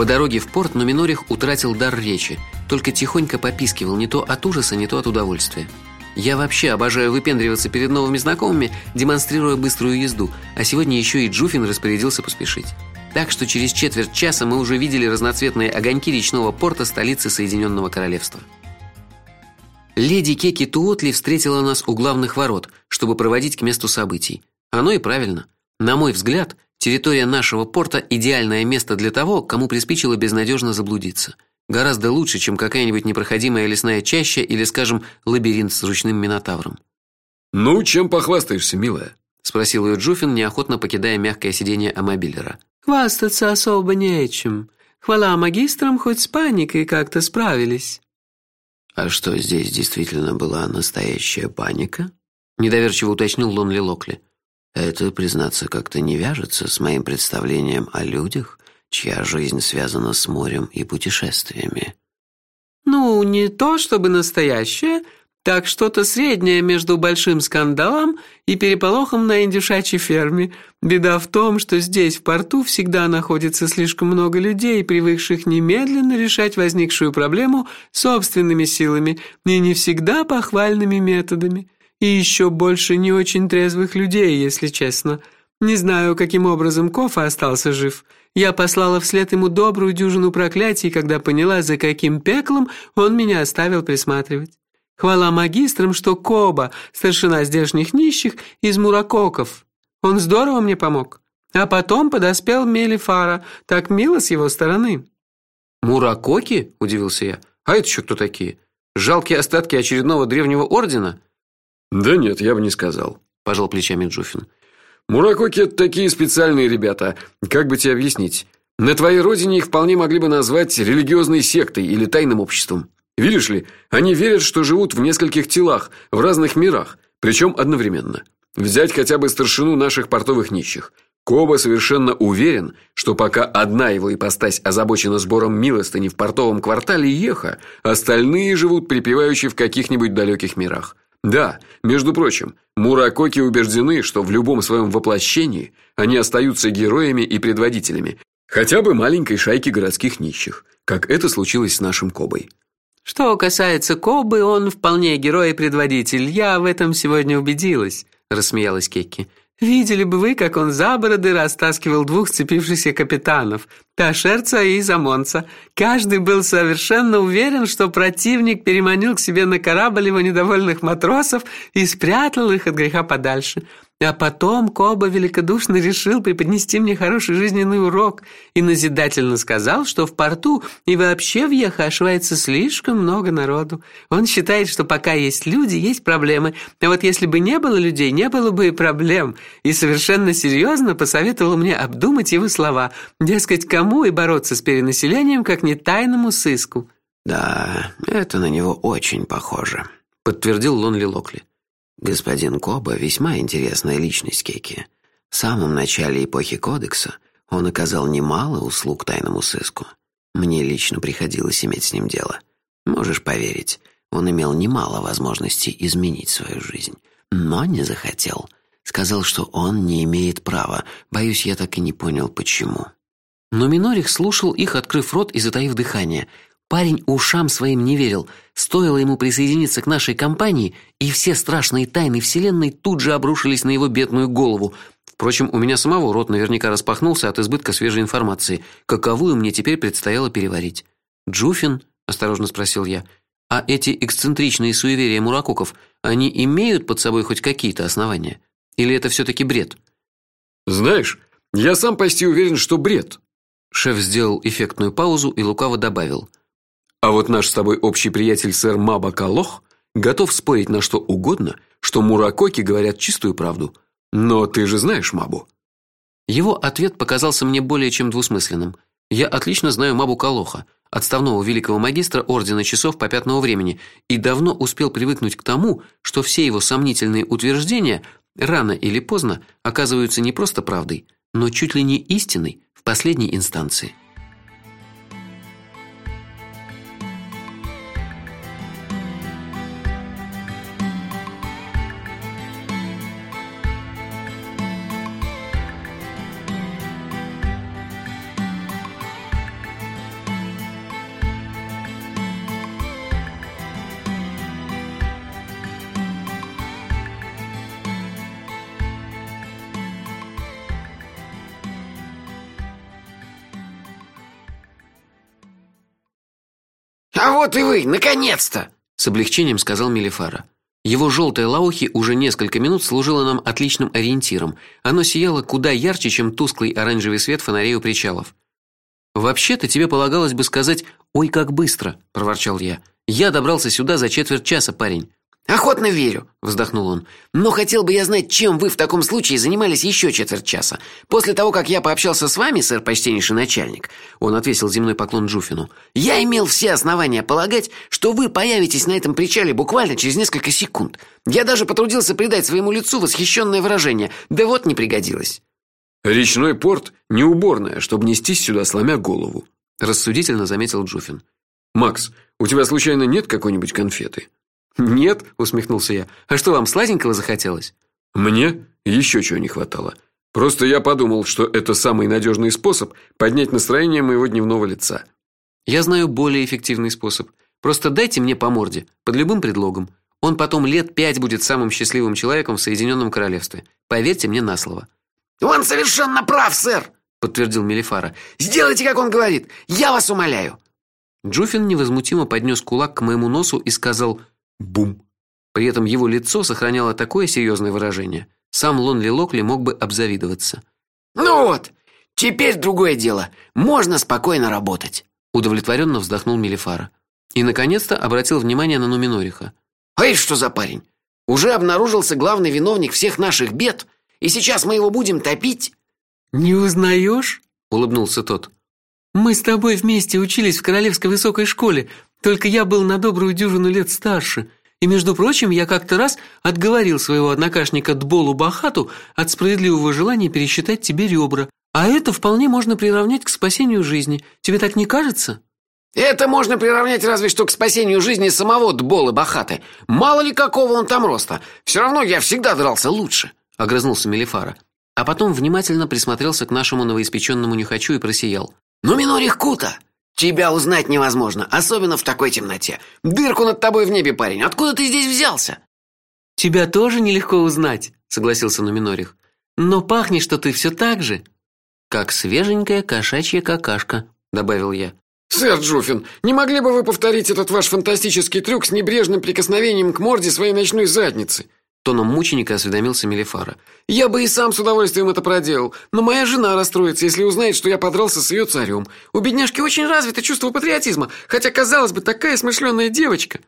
По дороге в порт Нуминорих утратил дар речи, только тихонько попискивал не то от ужаса, не то от удовольствия. Я вообще обожаю выпендриваться перед новыми знакомыми, демонстрируя быструю езду, а сегодня еще и Джуфин распорядился поспешить. Так что через четверть часа мы уже видели разноцветные огоньки речного порта столицы Соединенного Королевства. Леди Кеки Туотли встретила нас у главных ворот, чтобы проводить к месту событий. Оно и правильно. На мой взгляд, территория нашего порта идеальное место для того, кому приспичило безнадежно заблудиться. Гораздо лучше, чем какая-нибудь непроходимая лесная чаща или, скажем, лабиринт с ручным минотавром. Ну, чем похвастаешься, милая? спросил ее Джуфин, неохотно покидая мягкое сиденье амобилера. Хвастаться особо нечем. Хвала магистрам, хоть с паникой как-то справились. А что здесь действительно была настоящая паника? недоверчиво уточнил Лонли Локли. Это, признаться, как-то не вяжется с моим представлением о людях, чья жизнь связана с морем и путешествиями. Ну, не то чтобы настоящее, так что-то среднее между большим скандалом и переполохом на индюшачьей ферме. Беда в том, что здесь в порту всегда находится слишком много людей, привыкших немедленно решать возникшую проблему собственными силами и не всегда похвальными методами. И еще больше не очень трезвых людей, если честно. Не знаю, каким образом Кофа остался жив. Я послала вслед ему добрую дюжину проклятий, когда поняла, за каким пеклом он меня оставил присматривать. Хвала магистрам, что Коба, старшина здешних нищих, из Муракоков. Он здорово мне помог. А потом подоспел Мелифара, так мило с его стороны. Муракоки? удивился я. А это еще кто такие? Жалкие остатки очередного древнего ордена? Да нет, я бы не сказал, пожал плечами Джуфин. Муракоки это такие специальные ребята. Как бы тебе объяснить? На твоей родине их вполне могли бы назвать религиозной сектой или тайным обществом. Видишь ли, они верят, что живут в нескольких телах, в разных мирах, причем одновременно. Взять хотя бы старшину наших портовых нищих. Коба совершенно уверен, что пока одна его ипостась озабочена сбором милостыни в портовом квартале Еха, остальные живут припеваючи в каких-нибудь далеких мирах. Да, между прочим, муракоки убеждены, что в любом своем воплощении они остаются героями и предводителями хотя бы маленькой шайки городских нищих, как это случилось с нашим Кобой. Что касается Кобы, он вполне герой и предводитель. Я в этом сегодня убедилась, рассмеялась Кекки. Видели бы вы, как он за бороды растаскивал двух сцепившихся капитанов, Ташерца и Замонца. Каждый был совершенно уверен, что противник переманил к себе на корабль его недовольных матросов и спрятал их от греха подальше. А потом Коба великодушно решил преподнести мне хороший жизненный урок и назидательно сказал, что в порту и вообще в Ехо ошивается слишком много народу. Он считает, что пока есть люди, есть проблемы, а вот если бы не было людей, не было бы и проблем. И совершенно серьезно посоветовал мне обдумать его слова. Дескать, кому и бороться с перенаселением, как не тайному сыску. Да, это на него очень похоже, подтвердил Лонли Локли. Господин Коба весьма интересная личность Кеки. В самом начале эпохи Кодекса он оказал немало услуг тайному сыску. Мне лично приходилось иметь с ним дело. Можешь поверить, он имел немало возможностей изменить свою жизнь, но не захотел. Сказал, что он не имеет права. Боюсь, я так и не понял почему. Но Минорих слушал их, открыв рот и затаив дыхание. Парень ушам своим не верил. Стоило ему присоединиться к нашей компании, и все страшные тайны вселенной тут же обрушились на его бедную голову. Впрочем, у меня самого рот наверняка распахнулся от избытка свежей информации, каковую мне теперь предстояло переварить. Джуфин, осторожно спросил я, а эти эксцентричные суеверия муракоков, они имеют под собой хоть какие-то основания, или это все таки бред? Знаешь, я сам почти уверен, что бред. Шеф сделал эффектную паузу и лукаво добавил: а вот наш с тобой общий приятель сэр Маба Калох готов спорить на что угодно, что муракоки говорят чистую правду. Но ты же знаешь Мабу. Его ответ показался мне более чем двусмысленным. Я отлично знаю Мабу Калоха, отставного великого магистра ордена часов попятного времени, и давно успел привыкнуть к тому, что все его сомнительные утверждения рано или поздно оказываются не просто правдой, но чуть ли не истиной в последней инстанции. А вот и вы, наконец-то, с облегчением сказал Мелифара. Его желтое лаухи уже несколько минут служило нам отличным ориентиром. Оно сияло куда ярче, чем тусклый оранжевый свет фонарей у причалов. Вообще-то тебе полагалось бы сказать: "Ой, как быстро", проворчал я. Я добрался сюда за четверть часа, парень. Охотно верю, вздохнул он. Но хотел бы я знать, чем вы в таком случае занимались еще четверть часа. После того, как я пообщался с вами, сэр почтеннейший начальник, он отвесил земной поклон Джуфину. Я имел все основания полагать, что вы появитесь на этом причале буквально через несколько секунд. Я даже потрудился придать своему лицу восхищенное выражение. Да вот не пригодилось. Речной порт не уборная, чтобы нестись сюда сломя голову, рассудительно заметил Джуфин. Макс, у тебя случайно нет какой-нибудь конфеты? Нет, усмехнулся я. А что вам сладенького захотелось? Мне еще чего не хватало. Просто я подумал, что это самый надежный способ поднять настроение моего дневного лица. Я знаю более эффективный способ. Просто дайте мне по морде под любым предлогом. Он потом лет пять будет самым счастливым человеком в Соединенном королевстве. Поверьте мне на слово. Он совершенно прав, сэр, подтвердил Мелифара. Сделайте, как он говорит. Я вас умоляю. Джуфин невозмутимо поднес кулак к моему носу и сказал: Бум. При этом его лицо сохраняло такое серьезное выражение. Сам Лонли Локли мог бы обзавидоваться. Ну вот, теперь другое дело. Можно спокойно работать, удовлетворенно вздохнул Мелифара. И наконец-то обратил внимание на Нуминориха. А это что за парень? Уже обнаружился главный виновник всех наших бед, и сейчас мы его будем топить? Не узнаешь? улыбнулся тот. Мы с тобой вместе учились в Королевской высокой школе, только я был на добрую дюжину лет старше. И между прочим, я как-то раз отговорил своего однокашника Дболу Бахату от справедливого желания пересчитать тебе ребра. А это вполне можно приравнять к спасению жизни. Тебе так не кажется? Это можно приравнять разве что к спасению жизни самого Дболы Бахаты. Мало ли какого он там роста. Все равно я всегда дрался лучше, огрызнулся Мелифара. А потом внимательно присмотрелся к нашему новоиспеченному нюхачу и просиял. Ну, Минорих Кута, Тебя узнать невозможно, особенно в такой темноте. Дырку над тобой в небе, парень. Откуда ты здесь взялся? Тебя тоже нелегко узнать, согласился Нуминорих. Но пахнешь-то ты все так же, как свеженькая кошачья какашка, добавил я. Сэр Джуфин, не могли бы вы повторить этот ваш фантастический трюк с небрежным прикосновением к морде своей ночной задницы? Тоном мученика осведомился Мелифара. Я бы и сам с удовольствием это проделал, но моя жена расстроится, если узнает, что я подрался с ее царем. У бедняжки очень развито чувство патриотизма, хотя казалось бы, такая смышленая девочка.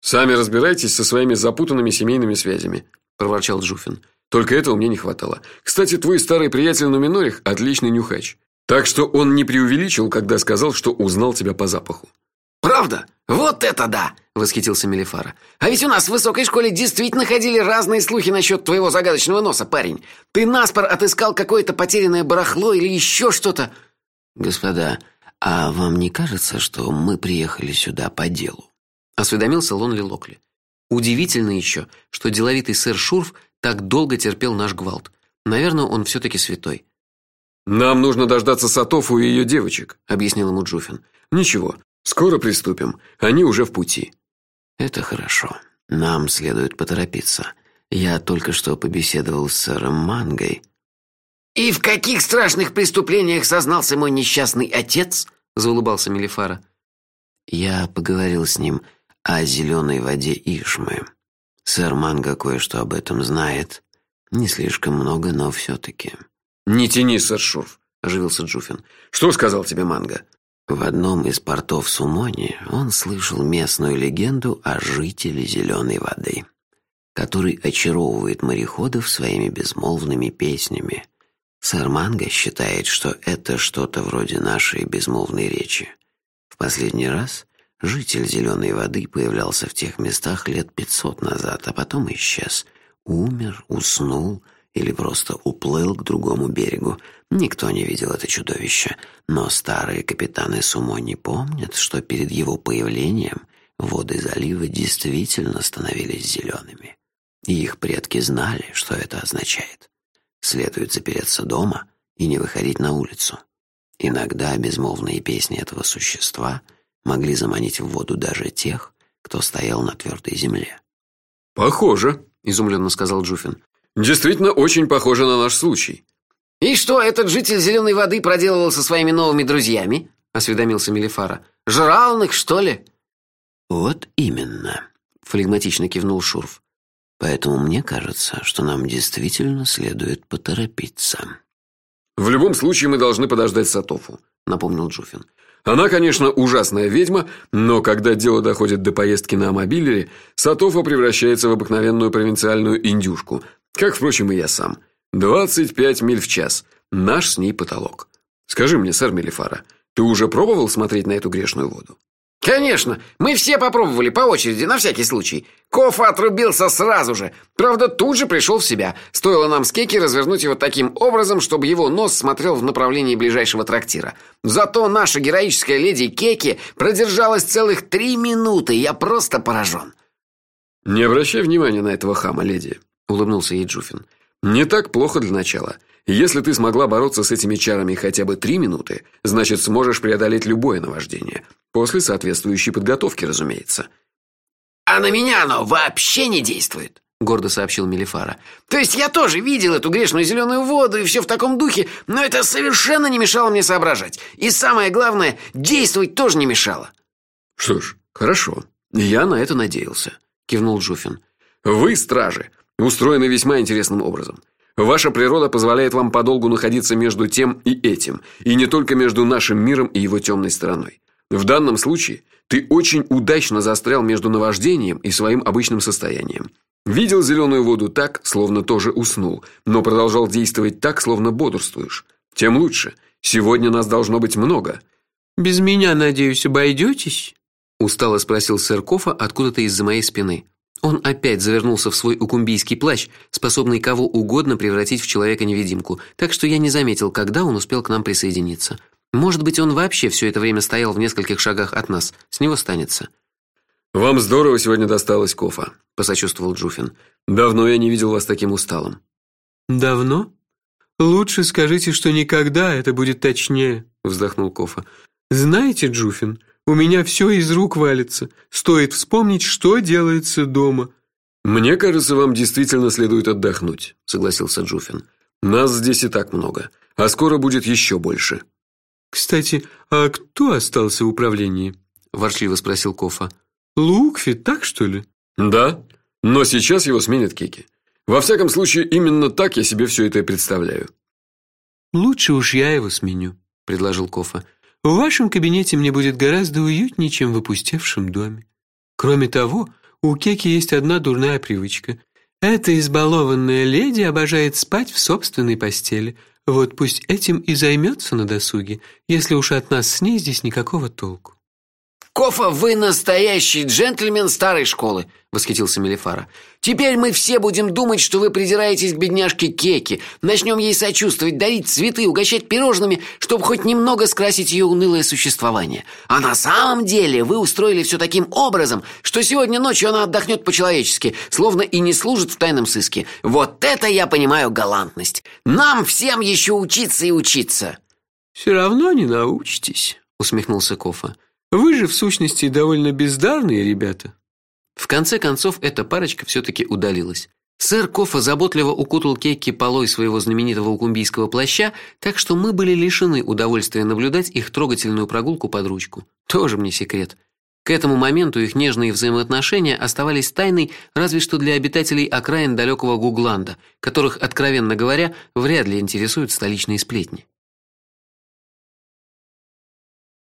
Сами разбирайтесь со своими запутанными семейными связями, проворчал Джуфин. Только этого мне не хватало. Кстати, твой старый приятель Нуминорих отличный нюхач. Так что он не преувеличил, когда сказал, что узнал тебя по запаху. Правда? Вот это да, восхитился Мелифара. А ведь у нас в высокой школе действительно ходили разные слухи насчет твоего загадочного носа, парень. Ты наспор отыскал какое-то потерянное барахло или еще что-то. Господа, а вам не кажется, что мы приехали сюда по делу? осведомился Лонли Локли. Удивительно еще, что деловитый сэр Шурф так долго терпел наш гвалт. Наверное, он все таки святой. Нам нужно дождаться Сатофу и ее девочек, объяснил ему Джуфин. Ничего, Скоро приступим. Они уже в пути. Это хорошо. Нам следует поторопиться. Я только что побеседовал с сэром Мангой. И в каких страшных преступлениях сознался мой несчастный отец? заулыбался Мелифара. Я поговорил с ним о зеленой воде Ишмы. Сэр Манга кое-что об этом знает. Не слишком много, но все таки Не тяни, сэр Шурф, оживился Джуфин. Что сказал тебе Манга? В одном из портов Сумони он слышал местную легенду о жителе зеленой воды, который очаровывает мореходов своими безмолвными песнями. Сэр Манго считает, что это что-то вроде нашей безмолвной речи. В последний раз житель зеленой воды появлялся в тех местах лет пятьсот назад, а потом исчез, умер, уснул или просто уплыл к другому берегу, Никто не видел это чудовище, но старые капитаны Сумо не помнят, что перед его появлением воды залива действительно становились зелеными. И их предки знали, что это означает. Следует запереться дома и не выходить на улицу. Иногда безмолвные песни этого существа могли заманить в воду даже тех, кто стоял на твердой земле. Похоже, изумленно сказал Джуфин. Действительно очень похоже на наш случай. И что этот житель зеленой воды проделывал со своими новыми друзьями? осведомился Мелифара. Жрал их, что ли? Вот именно, флегматично кивнул Шурф. Поэтому мне кажется, что нам действительно следует поторопиться. В любом случае мы должны подождать Сатофу, напомнил Джуфин. Она, конечно, ужасная ведьма, но когда дело доходит до поездки на мобилере, Сатофа превращается в обыкновенную провинциальную индюшку, как впрочем и я сам. 25 миль в час наш с ней потолок. Скажи мне, сэр Мелифара, ты уже пробовал смотреть на эту грешную воду? Конечно, мы все попробовали по очереди, на всякий случай. Кофа отрубился сразу же. Правда, тут же пришел в себя. Стоило нам с Кеки развернуть его таким образом, чтобы его нос смотрел в направлении ближайшего трактира. Зато наша героическая леди Кеки продержалась целых три минуты. Я просто поражен. Не обращай внимания на этого хама, леди, улыбнулся ей Джуфин. Не так плохо для начала. Если ты смогла бороться с этими чарами хотя бы три минуты, значит, сможешь преодолеть любое наваждение. После соответствующей подготовки, разумеется. А на меня оно вообще не действует, гордо сообщил Мелифара. То есть я тоже видел эту грешную зеленую воду и все в таком духе, но это совершенно не мешало мне соображать. И самое главное, действовать тоже не мешало. Что ж, хорошо. Я на это надеялся, кивнул Жуфин. Вы, стражи, устроены весьма интересным образом. Ваша природа позволяет вам подолгу находиться между тем и этим, и не только между нашим миром и его темной стороной. В данном случае ты очень удачно застрял между наваждением и своим обычным состоянием. Видел зеленую воду так, словно тоже уснул, но продолжал действовать так, словно бодрствуешь. Тем лучше. Сегодня нас должно быть много. Без меня, надеюсь, обойдетесь? устало спросил сэр Кофа откуда-то из-за моей спины. Он опять завернулся в свой укумбийский плащ, способный кого угодно превратить в человека-невидимку, так что я не заметил, когда он успел к нам присоединиться. Может быть, он вообще все это время стоял в нескольких шагах от нас. С него станется. Вам здорово сегодня досталось, Кофа, посочувствовал Джуфин. Давно я не видел вас таким усталым. Давно? Лучше скажите, что никогда, это будет точнее, вздохнул Кофа. Знаете, Джуфин, у меня все из рук валится. Стоит вспомнить, что делается дома. Мне кажется, вам действительно следует отдохнуть, согласился Джуфин. Нас здесь и так много, а скоро будет еще больше. Кстати, а кто остался в управлении? ворчливо спросил Кофа. Лукфи, так что ли? Да, но сейчас его сменит Кики. Во всяком случае, именно так я себе все это и представляю. Лучше уж я его сменю, предложил Кофа. В вашем кабинете мне будет гораздо уютнее, чем в опустевшем доме. Кроме того, у Кеки есть одна дурная привычка. Эта избалованная леди обожает спать в собственной постели. Вот пусть этим и займется на досуге, если уж от нас с ней здесь никакого толку. Кофа, вы настоящий джентльмен старой школы, восхитился Мелифара. Теперь мы все будем думать, что вы придираетесь к бедняжке Кеки. Начнем ей сочувствовать, дарить цветы, угощать пирожными, чтобы хоть немного скрасить ее унылое существование. А на самом деле вы устроили все таким образом, что сегодня ночью она отдохнет по-человечески, словно и не служит в тайном сыске. Вот это я понимаю галантность. Нам всем еще учиться и учиться. Все равно не научитесь, усмехнулся Кофа. Вы же в сущности довольно бездарные ребята. В конце концов эта парочка все таки удалилась. Сэр Кофа заботливо укутал Кекки полой своего знаменитого укумбийского плаща, так что мы были лишены удовольствия наблюдать их трогательную прогулку под ручку. Тоже мне секрет. К этому моменту их нежные взаимоотношения оставались тайной разве что для обитателей окраин далекого Гугланда, которых, откровенно говоря, вряд ли интересуют столичные сплетни.